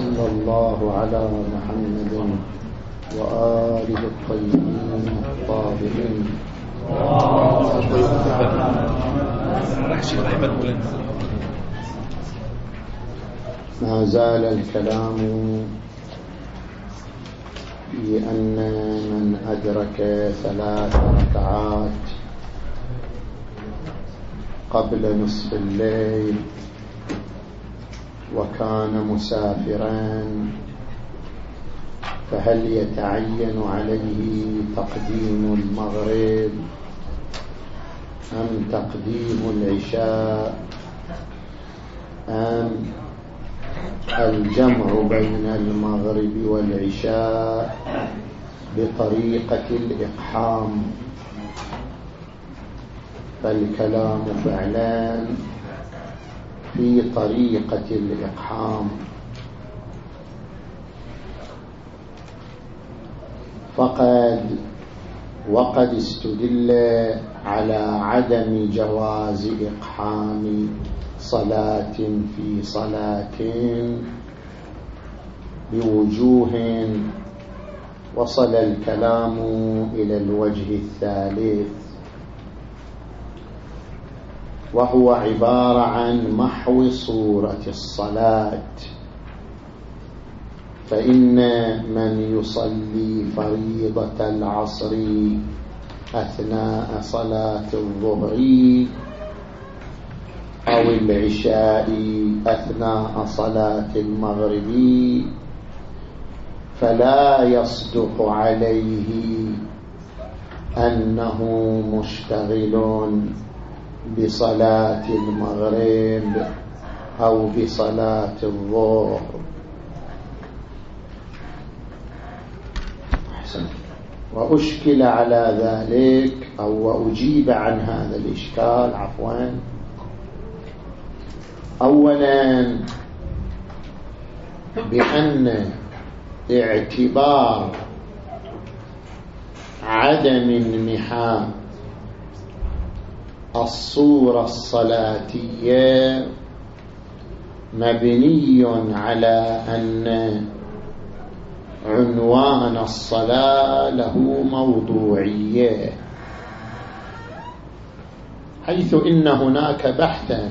وصلى الله على محمد وآله الطيبين الطاهرين. ما زال الكلام في أن من أدرك ثلاث ركعات قبل نصف الليل وكان مسافرا فهل يتعين عليه تقديم المغرب أم تقديم العشاء؟ أم الجمع بين المغرب والعشاء بطريقة الإقحام؟ فالكلام فعلا في طريقة الإقحام. فقد وقد استدل على عدم جواز إقحام صلاة في صلاة بوجوه وصل الكلام إلى الوجه الثالث. وهو عبارة عن محو صورة الصلاة. فإن من يصلي فريضة العصر أثناء صلاة الظهر أو العشاء أثناء صلاة المغرب فلا يصدق عليه أنه مشتغل بصلاة المغرب أو بصلاة الظهر. وأشكل على ذلك أو أجيب عن هذا الإشكال عفوا. أولا بأن اعتبار عدم انمحاء الصورة الصلاتية مبني على أن عنوان الصلاة له موضوعية. حيث إن هناك بحثا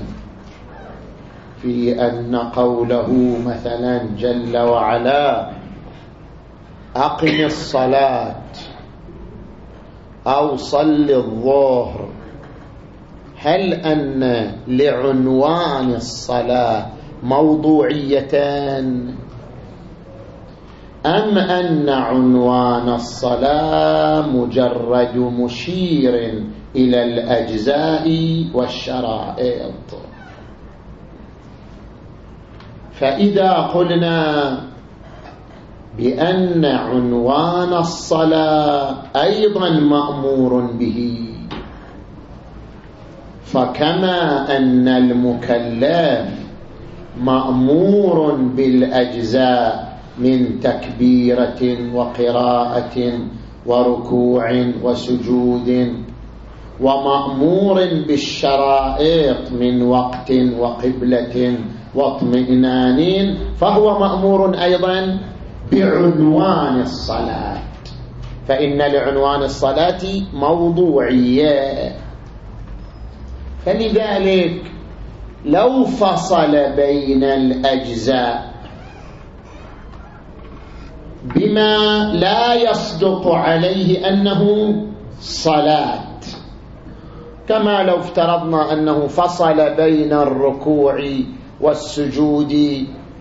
في أن قوله مثلا جل وعلا أقم الصلاة أو صل الظهر هل أن لعنوان الصلاة موضوعيتان؟ أم أن عنوان الصلاة مجرد مشير إلى الأجزاء والشرائط؟ فإذا قلنا بأن عنوان الصلاة أيضا مأمور به فكما أن المكلف مأمور بالأجزاء من تكبيرة وقراءة وركوع وسجود ومأمور بالشرائط من وقت وقبلة واطمئنان فهو مأمور أيضا بعنوان الصلاة. فإن لعنوان الصلاة موضوعية. فلذلك لو فصل بين الأجزاء بما لا يصدق عليه أنه صلاة كما لو افترضنا أنه فصل بين الركوع والسجود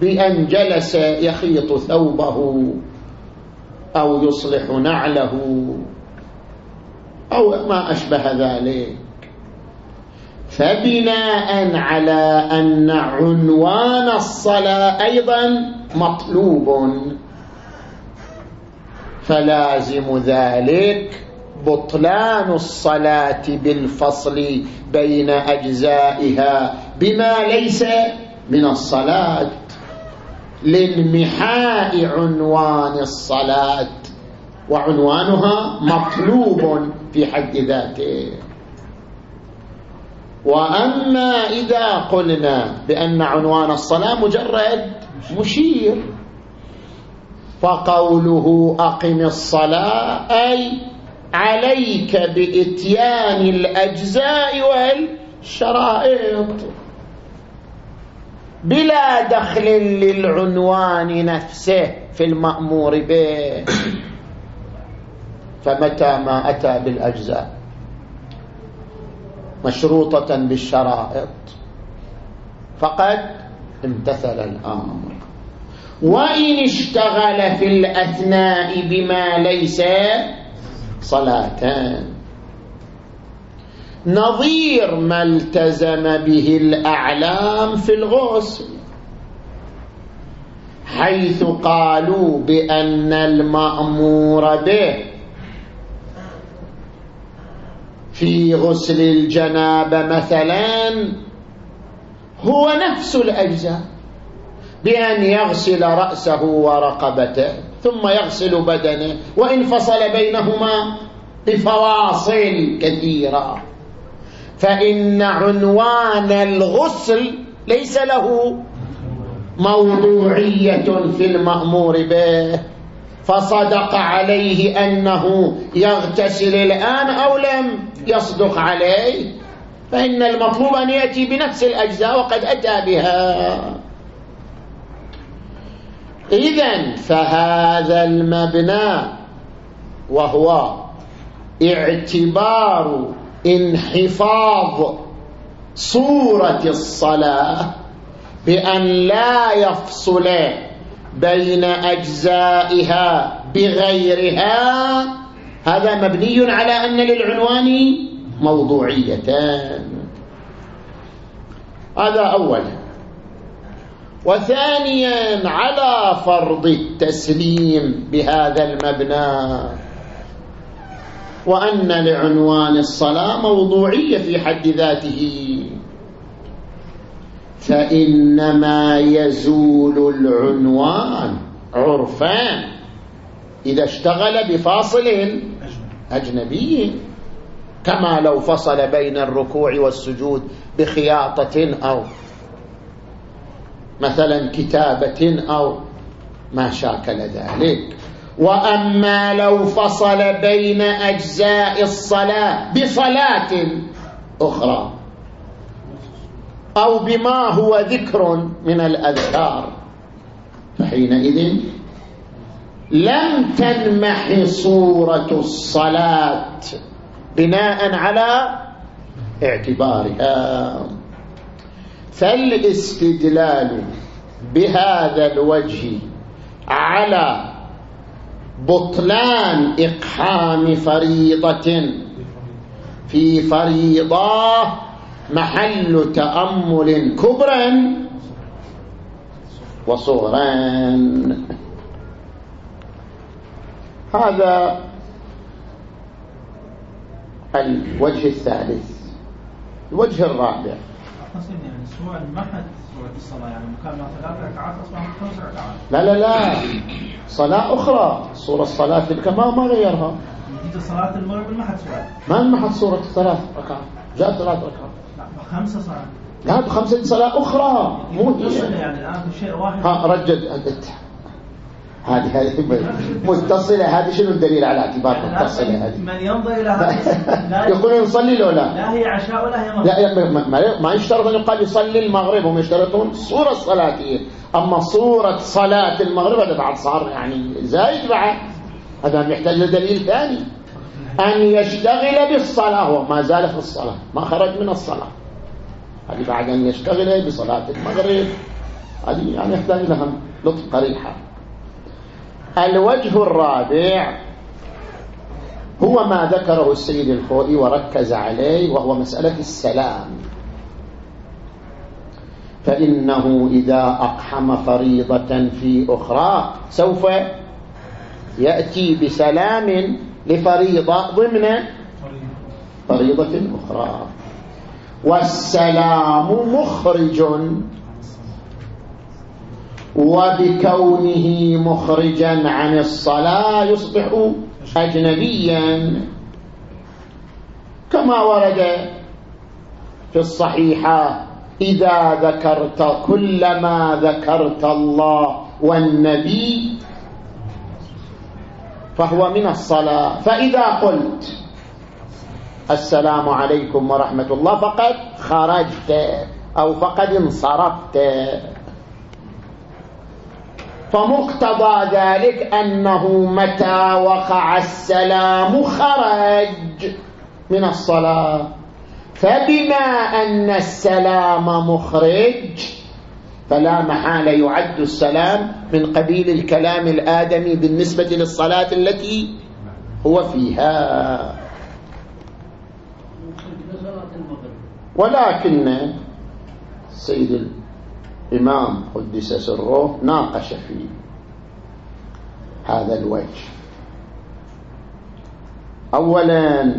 بأن جلس يخيط ثوبه أو يصلح نعله أو ما أشبه ذلك. فبناء على أن عنوان الصلاة أيضا مطلوب. فلازم ذلك بطلان الصلاة بالفصل بين أجزائها بما ليس من الصلاة. لانمحاء عنوان الصلاة وعنوانها مطلوب في حد ذاته. وأما إذا قلنا بأن عنوان الصلاة مجرد مشير فقوله أقم الصلاة أي عليك بإتيان الأجزاء والشرائط. بلا دخل للعنوان نفسه في المأمور به. فمتى ما أتى بالأجزاء؟ مشروطة بالشرائط. فقد امتثل الأمر. وإن اشتغل في الأثناء بما ليس صلاتان نظير ما التزم به الأعلام في الغسل. حيث قالوا بأن المأمور به في غسل الجنابة مثلا هو نفس الأجزاء بأن يغسل رأسه ورقبته ثم يغسل بدنه وإن فصل بينهما بفواصل كثيرة. فإن عنوان الغسل ليس له موضوعية في المأمور به. فصدق عليه أنه يغتسل الآن أو لم يصدق عليه. فإن المطلوب أن يأتي بنفس الأجزاء وقد أتى بها. إذا فهذا المبنى وهو اعتبار انحفاظ صورة الصلاة بأن لا يفصل بين أجزائها بغيرها. هذا مبني على أن للعنوان موضوعيتان. هذا أولا وثانيا على فرض التسليم بهذا المبنى. وأن لعنوان الصلاة موضوعية في حد ذاته. فإنما يزول العنوان عرفان. إذا اشتغل بفاصل أجنبي. كما لو فصل بين الركوع والسجود بخياطة أو مثلا كتابة أو ما شاكل ذلك. وأما لو فصل بين أجزاء الصلاة بصلاة أخرى أو بما هو ذكر من الأذكار. فحينئذ لم تنمح صورة الصلاة بناء على اعتبارها. فالاستدلال بهذا الوجه على بطلان إقحام فريضة في فريضة محل تأمل كبرا وصغرا هذا الوجه الثالث الوجه الرابع. يعني سواء محت سورة الصلاة يعني مكان ثلاث ركعات خمس ركعات لا لا لا. صلاة أخرى صورة الصلاة تلك ما ما غيرها. جديد صلاة المغرب ما حد سؤال. ما انمحت صورة الثلاث ركعات جاءت ثلاث ركعات خمسة صلاة. لا بخمسة صلاة أخرى. مو متصلة يعني الآن شيء واحد. ها رجد أنت. هذه هذه متصلة. هذه شنو الدليل على اعتبار متصلة هذه؟ من ينظر إلى هذا يقولون يصلي لو لا. لا هي عشاء ولا هي مغرب. لا ما, يشترط أن يقال يصلي المغرب. هم يشترطون صورة الصلاة أما صورة صلاة المغرب هذا بعد صار يعني زايد بعد. هذا يحتاج لدليل ثاني. أن يشتغل بالصلاة. هو ما زال في الصلاة. ما خرج من الصلاة. هذه بعد أن يشتغل بصلاة المغرب. هذه يعني يحتاج لها لطف قريحة الوجه الرابع هو ما ذكره السيد الخوئي وركز عليه وهو مسألة السلام. فإنه إذا أقحم فريضة في أخرى سوف يأتي بسلام لفريضة ضمن فريضة أخرى. والسلام مخرج. وبكونه مخرجا عن الصلاة يصبح أجنبيا. كما ورد في الصحيحة إذا ذكرت كلما ذكرت الله والنبي فهو من الصلاة. فإذا قلت السلام عليكم ورحمة الله. فقد خرجت أو فقد انصرفت. فمقتضى ذلك أنه متى وقع السلام خرج من الصلاة. فبما أن السلام مخرج فلا محال يعد السلام من قبيل الكلام الآدمي بالنسبة للصلاة التي هو فيها. ولكن سيد الإمام قدس سره ناقش في هذا الوجه. أولا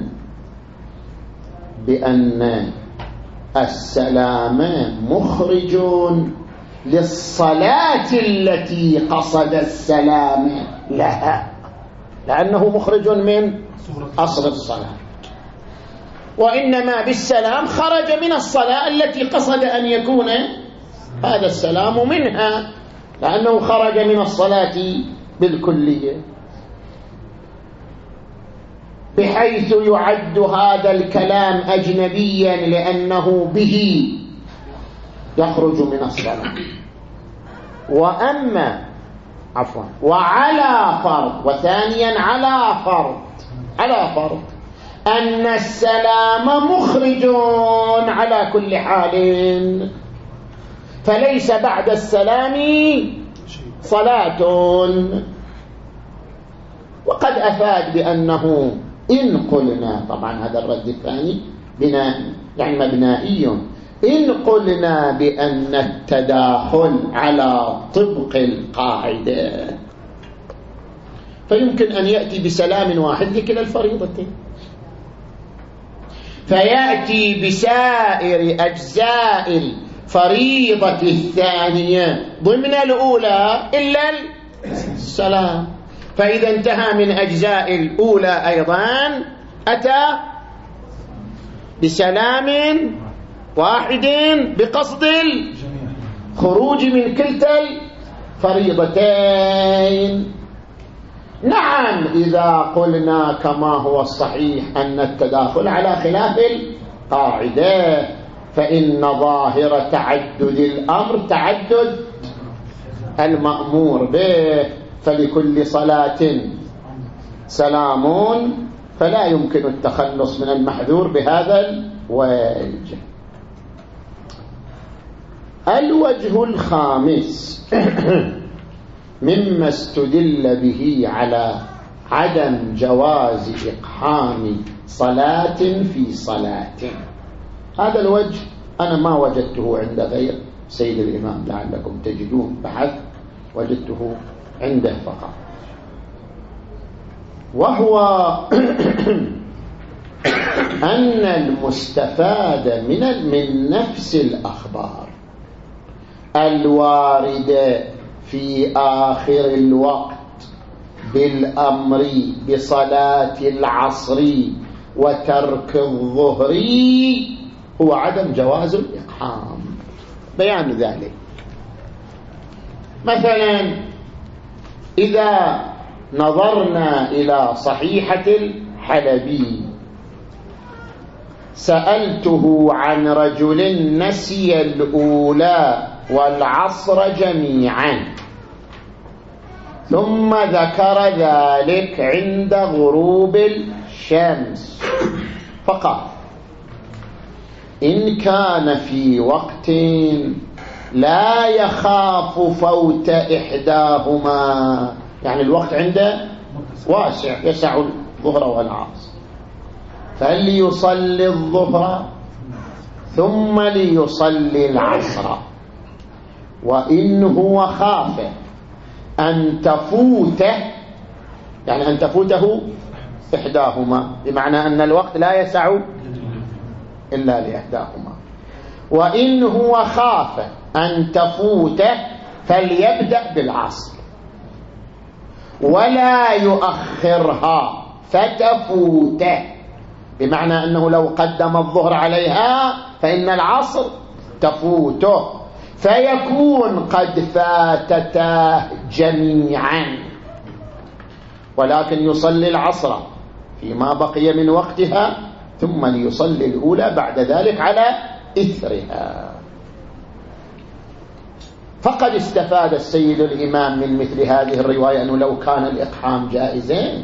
بأن السلام مخرج للصلاة التي قصد السلام لها لأنه مخرج من أصل الصلاة. وإنما بالسلام خرج من الصلاة التي قصد أن يكون هذا السلام منها لأنه خرج من الصلاة بالكلية. بحيث يعد هذا الكلام أجنبيا لأنه به يخرج من الصلاة. وأما عفوا وعلى فرض وثانيا على فرض على فرض. أن السلام مخرج على كل حال. فليس بعد السلام صلاة. وقد أفاد بأنه إن قلنا طبعا هذا الرد الثاني بناء يعني مبنائي. إن قلنا بأن التداخل على طبق القاعدة. فيمكن أن يأتي بسلام واحد لكلا الفريضتين. فيأتي بسائر أجزاء الفريضة الثانية. ضمن الأولى إلا السلام. فإذا انتهى من أجزاء الأولى أيضا أتى بسلام واحد بقصد الخروج من كلتا الفريضتين. نعم إذا قلنا كما هو الصحيح أن التداخل على خلاف القاعدة فإن ظاهر تعدد الأمر تعدد المأمور به فلكل صلاة سلام فلا يمكن التخلص من المحذور بهذا الوجه. الوجه الخامس. مما استدل به على عدم جواز إقحام صلاة في صلاة. هذا الوجه أنا ما وجدته عند غير سيد الإمام لعلكم تجدون بحث وجدته عنده فقط. وهو أن المستفاد من من نفس الأخبار الواردة في آخر الوقت بالأمر بصلاة العصر وترك الظهر هو عدم جواز الإقحام. بيان ذلك. مثلا إذا نظرنا إلى صحيحة الحلبي سألته عن رجل نسي الأولى والعصر جميعا. ثم ذكر ذلك عند غروب الشمس. فقال إن كان في وقت لا يخاف فوت إحداهما. يعني الوقت عنده واسع يسع الظهر والعصر. فليصلي الظهر ثم ليصلي العصر. وإن هو خاف أن تفوته يعني أن تفوته إحداهما بمعنى أن الوقت لا يسع إلا لإحداهما. وإن هو خاف أن تفوته فليبدأ بالعصر. ولا يؤخرها فتفوته بمعنى أنه لو قدم الظهر عليها فإن العصر تفوته. فيكون قد فاتتا جميعا. ولكن يصلي العصر فيما بقي من وقتها ثم ليصلي الأولى بعد ذلك على إثرها. فقد استفاد السيد الإمام من مثل هذه الرواية أنه لو كان الإقحام جائزين.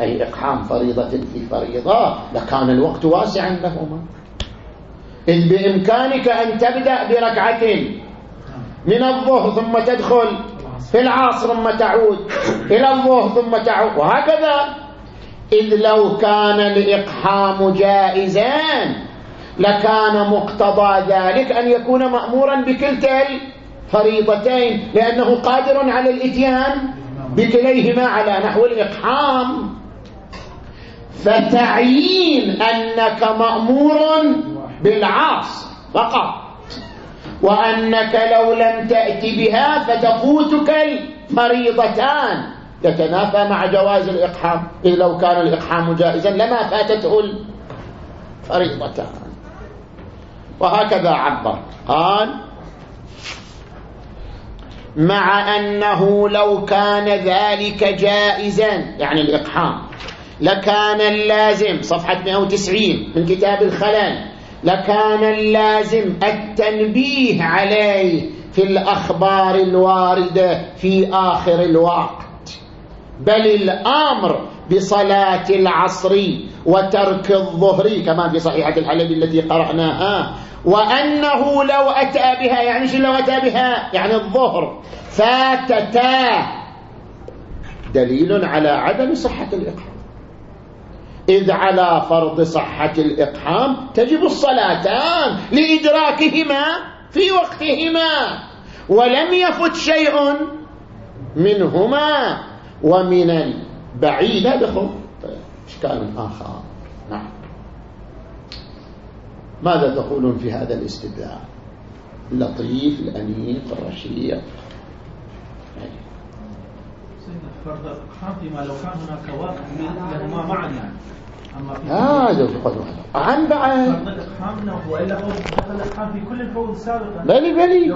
أي إقحام فريضة في فريضة لكان الوقت واسعا لهما. إذ بإمكانك أن تبدأ بركعة من الظهر ثم تدخل في العصر ثم تعود إلى الظهر ثم تعود. وهكذا إذ لو كان الإقحام جائزان لكان مقتضى ذلك أن يكون مأمورا بكلتا الفريضتين لأنه قادر على الإتيان بكليهما على نحو الإقحام. فتعيين أنك مأمور بالعاص فقط. وأنك لو لم تأت بها فتفوتك الفريضتان يتنافى مع جواز الإقحام. إذ لو كان الإقحام جائزا لما فاتته الفريضتان وهكذا عبر. قال مع أنه لو كان ذلك جائزا يعني الإقحام لكان اللازم صفحة 190 من كتاب الخلال لكان اللازم التنبيه عليه في الأخبار الواردة في آخر الوقت. بل الأمر بصلاة العصر وترك الظهر كما في صحيحة الحلبي التي قرأناها وأنه لو أتى بها يعني شو لو أتى بها؟ يعني الظهر. فاتتا. دليل على عدم صحة الإقامة إذ على فرض صحة الإقحام تجب الصلاتان لإدراكهما في وقتهما ولم يفت شيء منهما ومن البعيد هذا إشكال آخر. نعم. ماذا تقولون في هذا الاستدلال اللطيف الأنيق الرشيق. فرض الإقحام فيما لو كان هناك وقت لهما معا يعني هذا عن بعد. بلي بلي.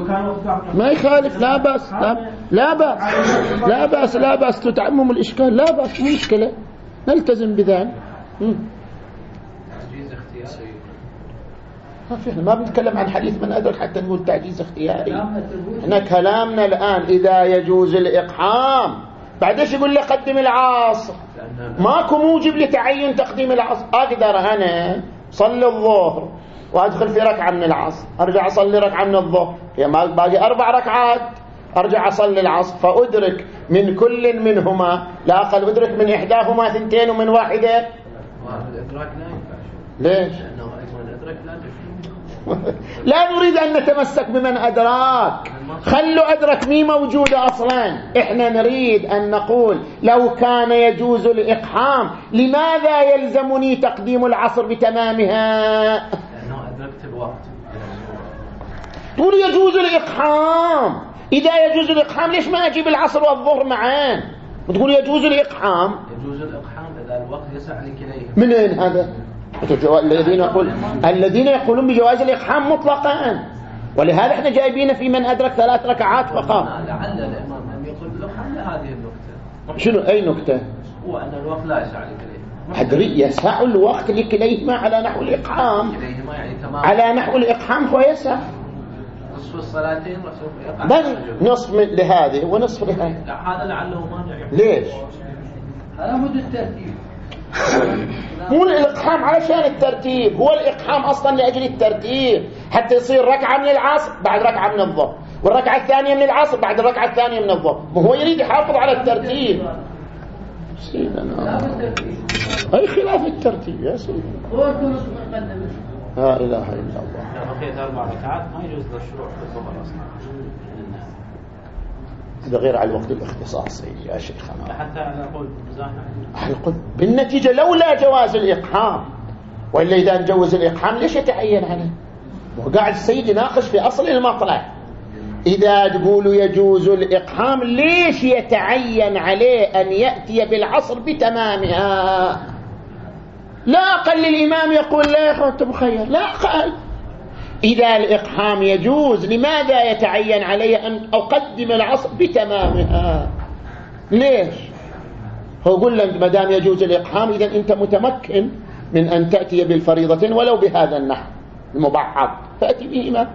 ما يخالف لا بأس لا, لا بأس لا بأس لا بأس. تتعمم الإشكال لا بأس مو مشكلة. نلتزم بذلك تعجيز اختياري. إحنا ما بنتكلم عن حديث من أدرك حتى نقول تعجيز اختياري. إحنا كلامنا الآن إذا يجوز الإقحام. بعدش يقول لي قدم العصر ماكو موجب لتعين تقديم العصر. أقدر أنا صلي الظهر وأدخل في ركعة من العصر. أرجع أصلي ركعة من الظهر. هي باقي أربع ركعات. أرجع أصلي العصر. فأدرك من كل منهما. لا أقل أدرك من إحداهما ثنتين ومن واحدة. ليش؟ لا نريد أن نتمسك بمن أدراك. خلوا أدرك مي موجودة أصلا. إحنا نريد أن نقول لو كان يجوز الإقحام لماذا يلزمني تقديم العصر بتمامها؟ لأنه أدركت الوقت تقول يجوز الإقحام. إذا يجوز الإقحام ليش ما أجيب العصر والظهر معا؟ وتقول يجوز الإقحام. يجوز الإقحام إذا الوقت يسع لكليهم منين هذا؟ الذين يقول الذين يقولون بجواز الإقحام مطلقا. ولهذا إحنا جايبين في من أدرك ثلاث ركعات فقط لعل الإمام. لم يقل بالإقحام لهذه النكتة شنو؟ أي نكتة هو أن الوقت لا يسع لكليهما أدري يسع الوقت لكليهما على نحو الإقحام. كليهما يعني تمام. على نحو الإقحام هو يسع نصف الصلاتين بل نصف لهذه ونصف لهذه. هذا لعله مانع. ليش؟ هذا مد الترتيب مو الإقحام علشان الترتيب هو الإقحام أصلا لأجل الترتيب. حتى يصير ركعة من العصر بعد ركعة من الظهر والركعة الثانية من العصر بعد الركعة الثانية من الظهر. هو يريد يحافظ على الترتيب. سيدنا. أي خلاف الترتيب يا سيدنا. لا إله إلا الله. أربع ركعات ما يجوز الشروع في الظهر أصلا. هذا غير على الوقت الاختصاصي يا شيخنا حتى على قول بالنتيجة لولا جواز الإقحام. وإلا إذا نجوز الإقحام ليش يتعين عليه وقاعد السيد يناقش في أصل المطلع. إذا تقول يجوز الإقحام ليش يتعين عليه أن يأتي بالعصر بتمامها؟ لا أقل الإمام يقول لا يا أخوة مخير لا أقل. إذا الإقحام يجوز لماذا يتعين علي أن أقدم العصر بتمامها؟ ليش؟ هو يقول لك ما دام يجوز الإقحام إذا أنت متمكن من أن تأتي بالفريضتين ولو بهذا النحو المبعض فأتي بهما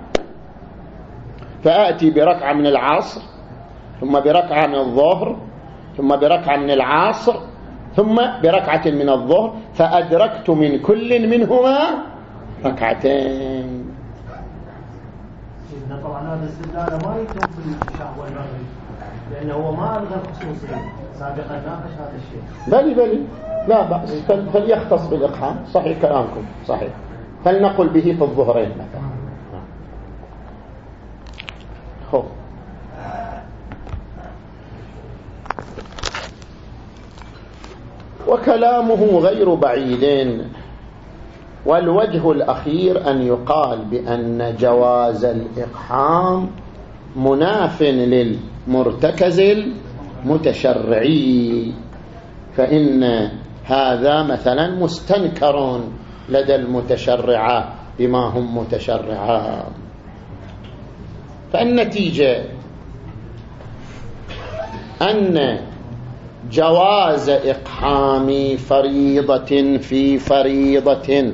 فأتي بركعة من العصر ثم بركعة من الظهر ثم بركعة من العصر ثم بركعة من الظهر فأدركت من كل منهما ركعتين. طبعا هذا الاستدلال ما يكون في الشهر والمغرب لأنه هو ما ألغى الخصوصية سابقا ناقش هذا الشيء. بلي بلي. لا بأس. فليختص بالإقحام. صحيح كلامكم. صحيح. فلنقل به في الظهرين مثلا. خب وكلامه غير بعيد والوجه الأخير أن يقال بأن جواز الإقحام مناف للمرتكز المتشرعي فإن هذا مثلا مستنكر لدى المتشرعة بما هم متشرعان فالنتيجة أن جواز إقحام فريضة في فريضة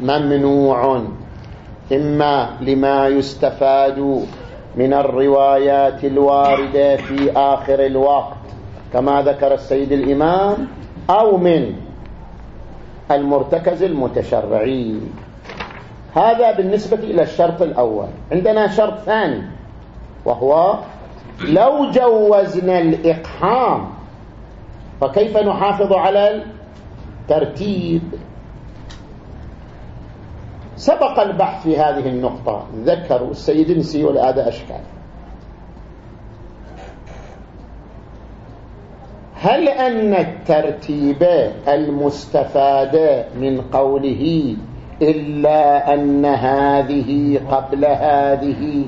ممنوع. إما لما يستفاد من الروايات الواردة في آخر الوقت كما ذكر السيد الإمام أو من المرتكز المتشرعي. هذا بالنسبة إلى الشرط الأول. عندنا شرط ثاني وهو لو جوزنا الإقحام فكيف نحافظ على الترتيب؟ سبق البحث في هذه النقطة. ذكروا السيد نسي والآداء أشكال. هل أن الترتيب المستفاد من قوله إلا أن هذه قبل هذه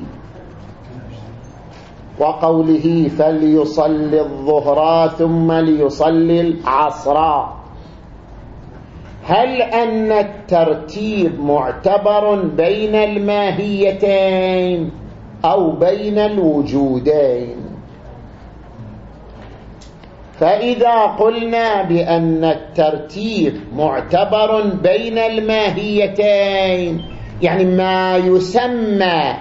وقوله فليصلي الظهر ثم ليصلي العصر؟ هل أن الترتيب معتبر بين الماهيتين أو بين الوجودين؟ فإذا قلنا بأن الترتيب معتبر بين الماهيتين يعني ما يسمى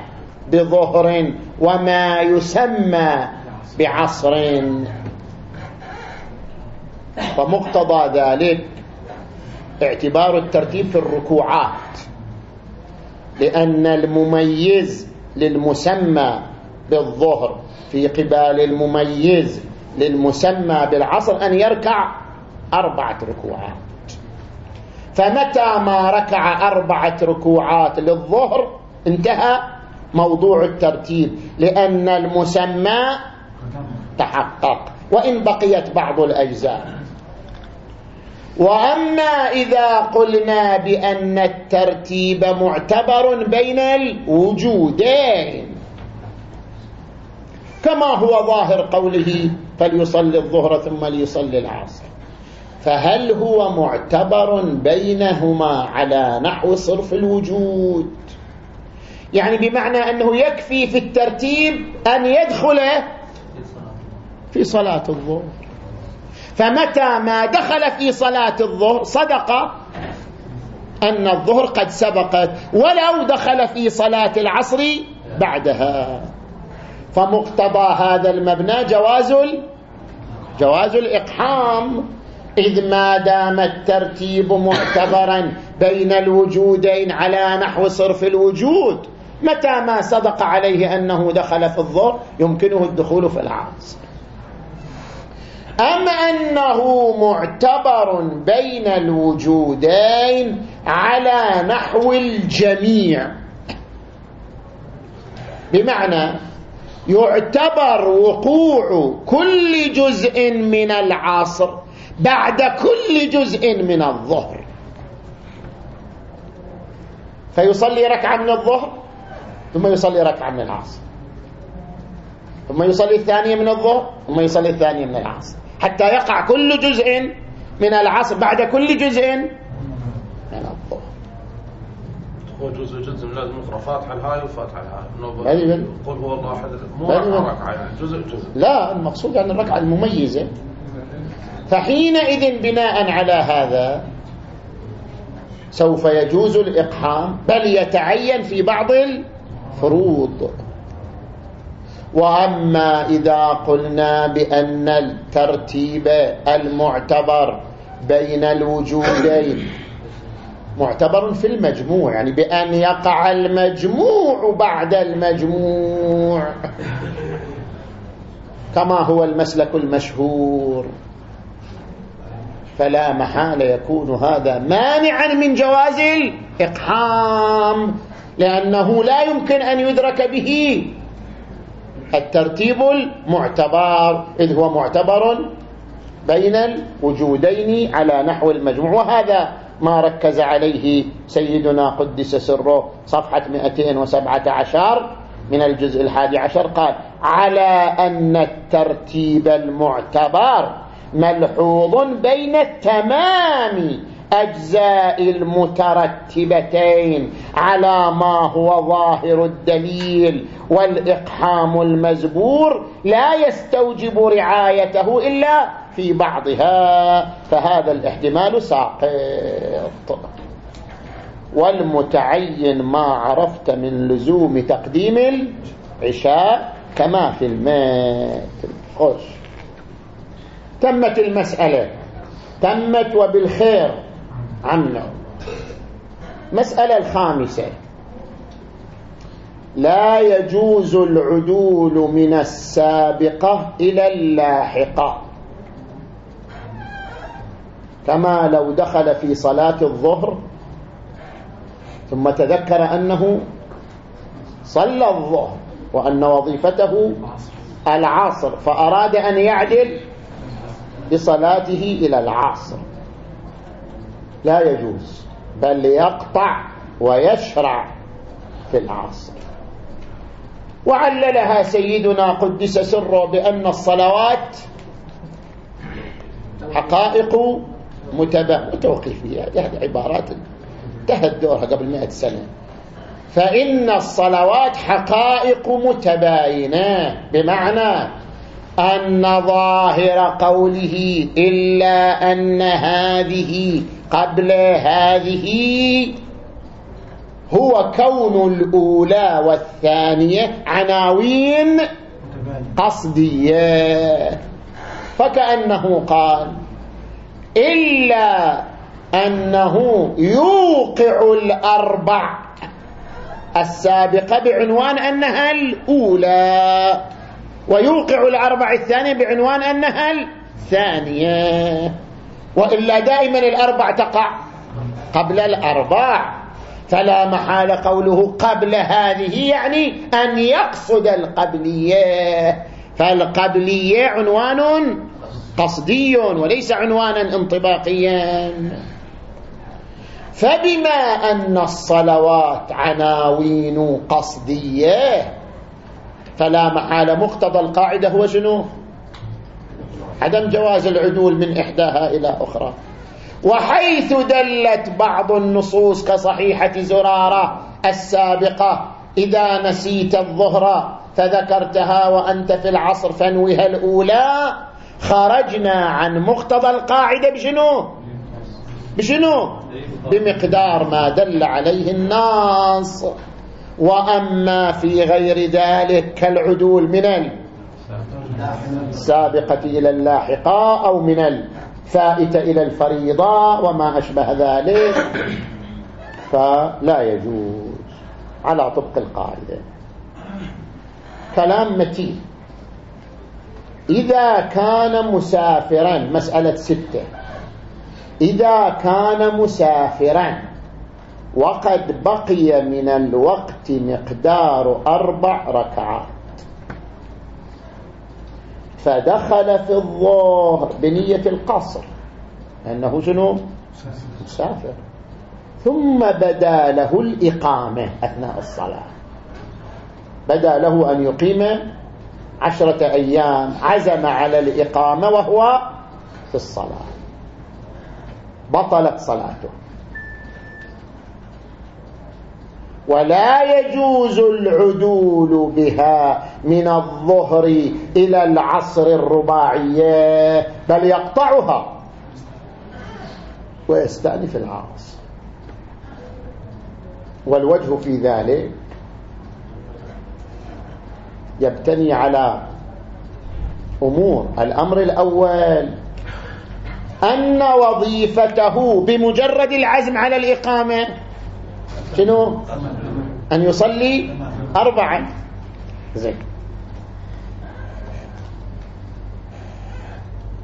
بظهر وما يسمى بعصر. فمقتضى ذلك اعتبار الترتيب في الركوعات لأن المميز للمسمى بالظهر في قبال المميز للمسمى بالعصر أن يركع أربعة ركوعات. فمتى ما ركع أربعة ركوعات للظهر انتهى موضوع الترتيب لأن المسمى تحقق وإن بقيت بعض الأجزاء. وأما إذا قلنا بأن الترتيب معتبر بين الوجودين كما هو ظاهر قوله فليصلي الظهر ثم ليصلي العصر. فهل هو معتبر بينهما على نحو صرف الوجود؟ يعني بمعنى أنه يكفي في الترتيب أن يدخل في صلاة الظهر. فمتى ما دخل في صلاة الظهر صدق أن الظهر قد سبقت ولو دخل في صلاة العصر بعدها. فمقتضى هذا المبنى جواز جواز الإقحام. إذ ما دام الترتيب معتبرا بين الوجودين على نحو صرف الوجود متى ما صدق عليه أنه دخل في الظهر يمكنه الدخول في العصر. أم أنه معتبر بين الوجودين على نحو الجميع؟ بمعنى يعتبر وقوع كل جزء من العصر بعد كل جزء من الظهر. فيصلي ركعة من الظهر ثم يصلي ركعة من العصر ثم يصلي الثانية من الظهر ثم يصلي الثانية من العصر. حتى يقع كل جزء من العصر بعد كل جزء. من الظهر هو جزء جزء لازم يقرأ فاتحة الهاي وفاتحة الهاي. قل هو الله أحد. مو. ركعه يعني جزء جزء. لا المقصود يعني الركعة المميزة. فحينئذ بناء على هذا سوف يجوز الإقحام بل يتعين في بعض الفروض. وأما إذا قلنا بأن الترتيب المعتبر بين الوجودين معتبر في المجموع يعني بأن يقع المجموع بعد المجموع. كما هو المسلك المشهور. فلا محال يكون هذا مانعا من جواز الإقحام لأنه لا يمكن أن يدرك به. الترتيب المعتبر إذ هو معتبر بين الوجودين على نحو المجموع. وهذا ما ركز عليه سيدنا قدس سره صفحة 217 من الجزء الحادي عشر. قال على أن الترتيب المعتبر ملحوظ بين تمام أجزاء المترتبتين على ما هو ظاهر الدليل والإقحام المزبور لا يستوجب رعايته إلا في بعضها فهذا الاحتمال ساقط. والمتعين ما عرفت من لزوم تقديم العشاء كما في المات خش تمت المسألة. تمت وبالخير. عنا. مسألة الخامسة. لا يجوز العدول من السابقة إلى اللاحقة. كما لو دخل في صلاة الظهر ثم تذكر أنه صلى الظهر وأن وظيفته العصر فأراد أن يعدل بصلاته إلى العصر. لا يجوز بل يقطع ويشرع في العصر. وعللها سيدنا قدس سره بأن الصلوات حقائق متبع وتوقيفية هذه عبارات انتهت دورها قبل مئة سنة. فإن الصلوات حقائق متباينة بمعنى أن ظاهر قوله إلا أن هذه قبل هذه هو كون الأولى والثانية عناوين قصدية. فكأنه قال إلا أنه يوقع الأربع. السابقة بعنوان أنها الأولى. ويوقع الأربع الثانية بعنوان أنها الثانية. وإلا دائما الأربع تقع قبل الأربع. فلا محال قوله قبل هذه يعني أن يقصد القبلية. فالقبلية عنوان قصدي وليس عنوانا انطباقيا. فبما أن الصلوات عناوين قصدية فلا محال مقتضى القاعدة هو شنو؟ عدم جواز العدول من إحداها إلى أخرى. وحيث دلت بعض النصوص كصحيحة زرارة السابقة إذا نسيت الظهر فذكرتها وأنت في العصر فانوها الأولى. خرجنا عن مقتضى القاعدة بشنو؟ بشنو؟ بمقدار ما دل عليه الناس وأما في غير ذلك كالعدول من السابقة إلى اللاحقة أو من الفائتة إلى الفريضة وما أشبه ذلك. فلا يجوز على طبق القاعدة. كلام متين. إذا كان مسافرا مسألة ستة. إذا كان مسافرا وقد بقي من الوقت مقدار أربع ركعات. فدخل في الظهر بنية القصر. لأنه شنو؟ مسافر. ثم بدا له الإقامة أثناء الصلاة. بدا له أن يقيم عشرة أيام عزم على الإقامة وهو في الصلاة. بطلت صلاته. ولا يجوز العدول بها من الظهر إلى العصر الرباعية بل يقطعها ويستأنف العاصر والوجه في ذلك يبتني على أمور الأمر الأول أن وظيفته بمجرد العزم على الإقامة شنو؟ أن يصلي أربعا. زين.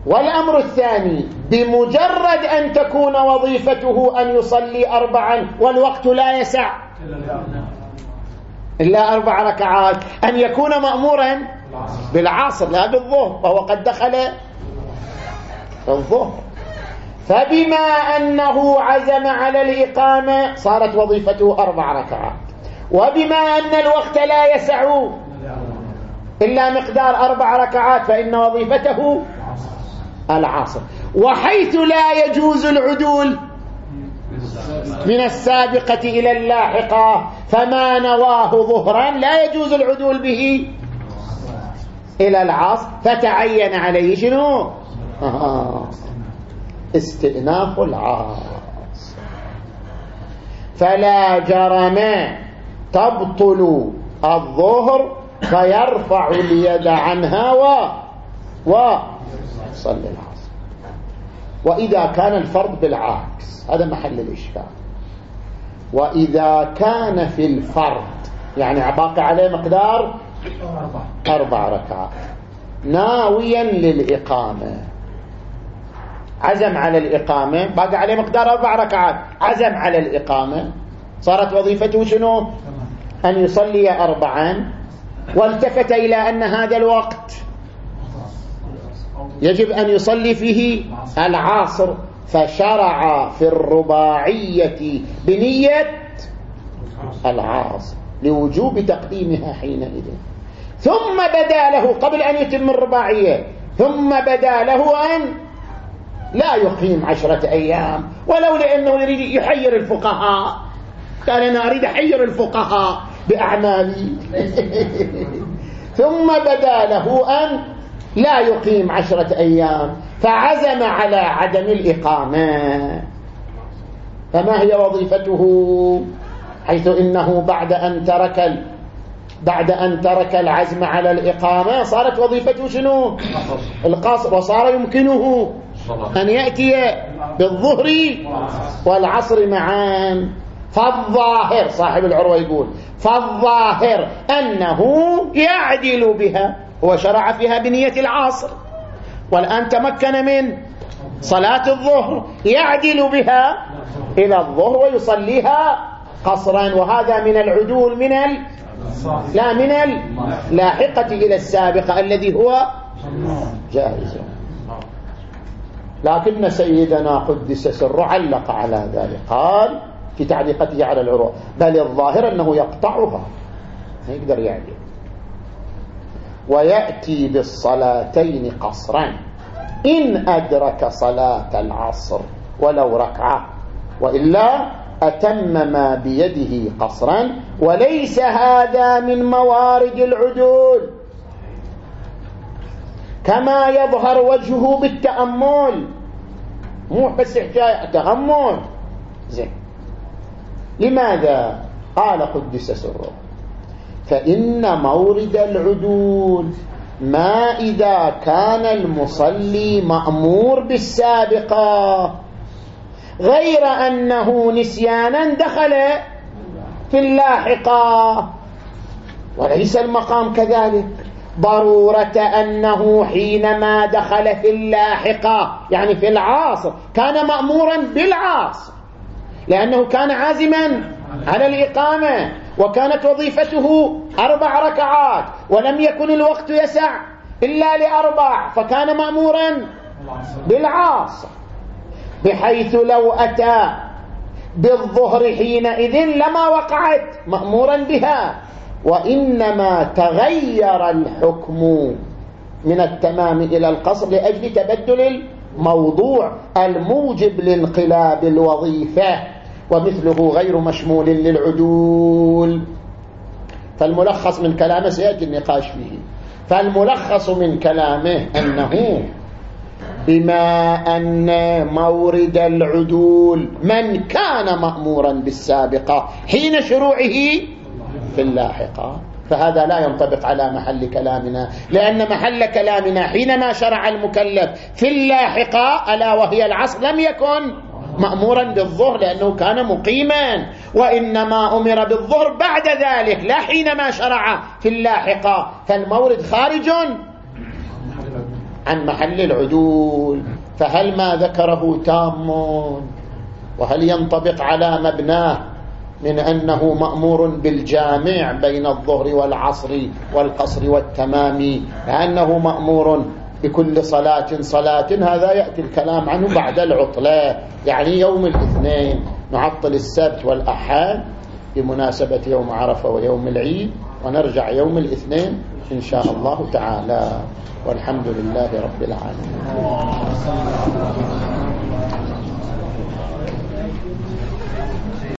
والأمر الثاني بمجرد أن تكون وظيفته أن يصلي أربعا والوقت لا يسع. إلا أربع ركعات. أن يكون مأمورا بالعصر لا بالظهر وهو قد دخل الظهر. فبما أنه عزم على الإقامة صارت وظيفته أربع ركعات. وبما أن الوقت لا يسع إلا مقدار أربع ركعات فإن وظيفته العصر وحيث لا يجوز العدول من السابقة إلى اللاحقة فما نواه ظهرا لا يجوز العدول به إلى العصر فتعين عليه شنو؟ آه. استئناف العاص. فلا جرم تبطل الظهر فيرفع اليد عنها و وصلي العصر. وإذا كان الفرض بالعكس هذا محل الإشكال. وإذا كان في الفرض يعني باقي عليه مقدار أربع ركعات. ناويا للإقامة. عزم على الإقامة باقي عليه مقدار أربع ركعات. عزم على الإقامة. صارت وظيفته شنو؟ أن يصلي أربعا. والتفت إلى أن هذا الوقت يجب أن يصلي فيه العصر. فشرع في الرباعية بنية العاصر لوجوب تقديمها حينئذ. ثم بدا له قبل أن يتم الرباعية. ثم بدا له أن لا يقيم عشرة أيام ولو لأنه يريد يحير الفقهاء. قال أنا أريد أحير الفقهاء بأعمالي. ثم بدا له أن لا يقيم عشرة أيام فعزم على عدم الإقامة. فما هي وظيفته؟ حيث إنه بعد أن ترك بعد أن ترك العزم على الإقامة صارت وظيفته شنو؟ القصر وصار يمكنه. أن يأتي بالظهر والعصر معا. فالظاهر صاحب العروة يقول فالظاهر أنه يعدل بها. هو شرع فيها بنية العصر. والآن تمكن من صلاة الظهر يعدل بها إلى الظهر ويصليها قصرا. وهذا من العدول من ال... لا من اللاحقة إلى السابقة الذي هو جائز. لكن سيدنا قدس سر علق على ذلك. قال في تعليقته على العروة بل الظاهر أنه يقطعها. ما يقدر يعدل ويأتي بالصلاتين قصرا. إن أدرك صلاة العصر ولو ركعة وإلا أتم ما بيده قصرا وليس هذا من موارد العدول. كما يظهر وجهه بالتأمل. مو بس حكاية تأمل. زين. لماذا؟ قال قدس سره. فإن مورد العدول ما إذا كان المصلي مأمور بالسابقة غير أنه نسيانا دخل في اللاحقة. وليس المقام كذلك. ضرورة أنه حينما دخل في اللاحقة يعني في العاصر كان مأمورا بالعاصر لأنه كان عازما على الإقامة وكانت وظيفته أربع ركعات ولم يكن الوقت يسع إلا لأربع فكان مأمورا بالعاصر بحيث لو أتى بالظهر حينئذ لما وقعت مأمورا بها. وإنما تغير الحكم من التمام إلى القصر لأجل تبدل الموضوع الموجب لانقلاب الوظيفة ومثله غير مشمول للعدول. فالملخص من كلامه سيأتي النقاش فيه. فالملخص من كلامه أنه بما أن مورد العدول من كان مأمورا بالسابقة حين شروعه في اللاحقة. فهذا لا ينطبق على محل كلامنا لأن محل كلامنا حينما شرع المكلف في اللاحقة ألا وهي العصر لم يكن مأمورا بالظهر لأنه كان مقيما. وإنما أمر بالظهر بعد ذلك لا حينما شرع في اللاحقة. فالمورد خارج عن محل العدول. فهل ما ذكره تام؟ وهل ينطبق على مبناه؟ من أنه مأمور بالجامع بين الظهر والعصر والقصر والتمام لأنه مأمور بكل صلاة صلاة هذا يأتي الكلام عنه بعد العطلة يعني يوم الاثنين نعطل السبت والأحد بمناسبة يوم عرفة ويوم العيد ونرجع يوم الاثنين إن شاء الله تعالى والحمد لله رب العالمين.